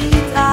sweet.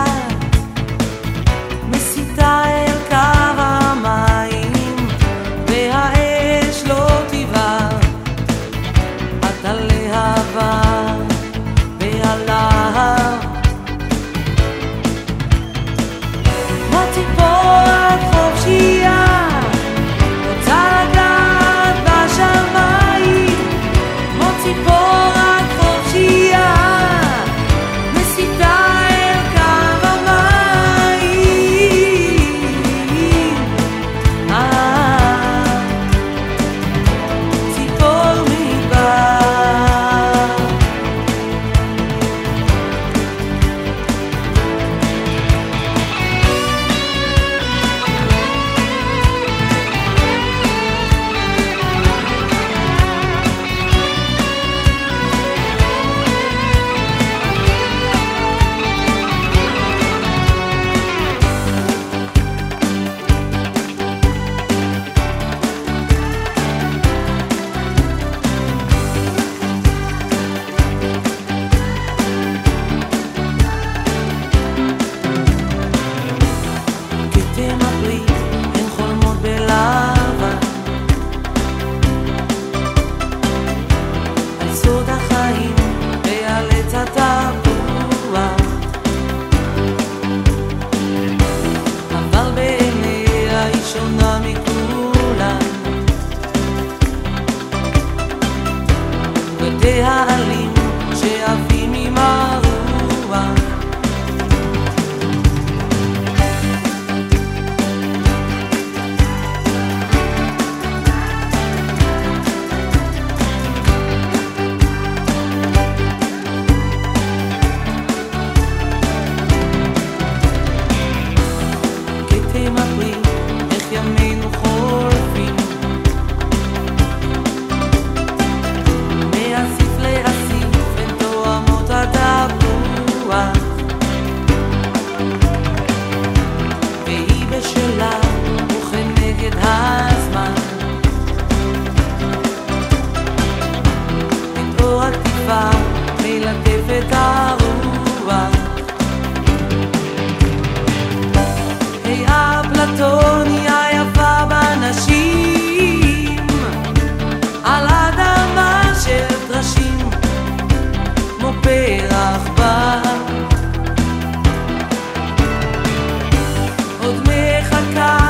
atacar.